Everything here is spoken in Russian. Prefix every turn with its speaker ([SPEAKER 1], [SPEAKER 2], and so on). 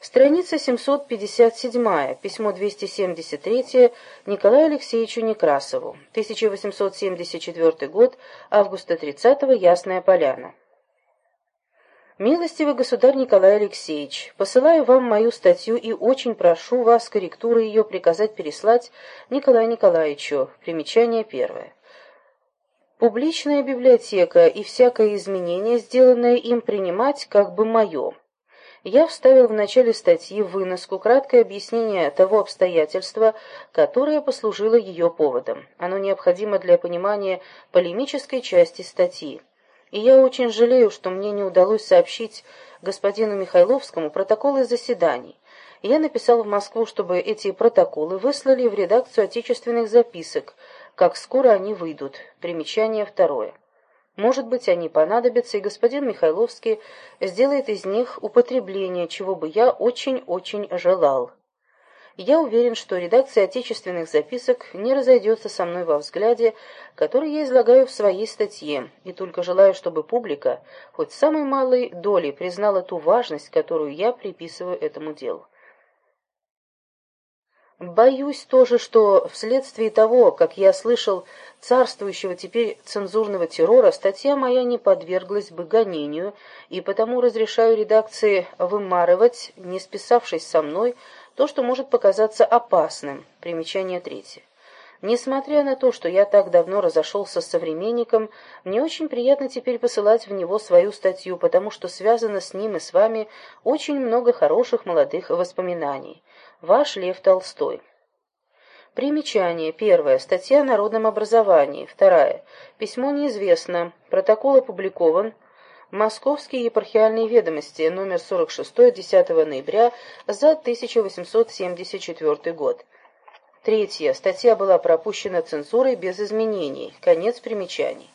[SPEAKER 1] Страница 757, письмо 273 Николаю Алексеевичу Некрасову, 1874 год, августа 30 Ясная Поляна. Милостивый государь Николай Алексеевич, посылаю вам мою статью и очень прошу вас корректуры ее приказать переслать Николаю Николаевичу. Примечание первое. Публичная библиотека и всякое изменение, сделанное им, принимать как бы мое я вставил в начале статьи выноску краткое объяснение того обстоятельства, которое послужило ее поводом. Оно необходимо для понимания полемической части статьи. И я очень жалею, что мне не удалось сообщить господину Михайловскому протоколы заседаний. Я написал в Москву, чтобы эти протоколы выслали в редакцию отечественных записок, как скоро они выйдут. Примечание второе. Может быть, они понадобятся, и господин Михайловский сделает из них употребление, чего бы я очень-очень желал. Я уверен, что редакция отечественных записок не разойдется со мной во взгляде, который я излагаю в своей статье, и только желаю, чтобы публика хоть самой малой долей признала ту важность, которую я приписываю этому делу. Боюсь тоже, что вследствие того, как я слышал, царствующего теперь цензурного террора, статья моя не подверглась бы гонению, и потому разрешаю редакции вымарывать, не списавшись со мной, то, что может показаться опасным. Примечание третье. Несмотря на то, что я так давно разошелся с современником, мне очень приятно теперь посылать в него свою статью, потому что связано с ним и с вами очень много хороших молодых воспоминаний. Ваш Лев Толстой. Примечание. Первое. Статья о народном образовании. Вторая. Письмо неизвестно. Протокол опубликован. Московские епархиальные ведомости, номер 46, 10 ноября за 1874 год. Третье. Статья была пропущена цензурой без изменений. Конец примечаний.